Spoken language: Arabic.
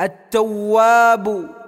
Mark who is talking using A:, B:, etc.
A: التواب.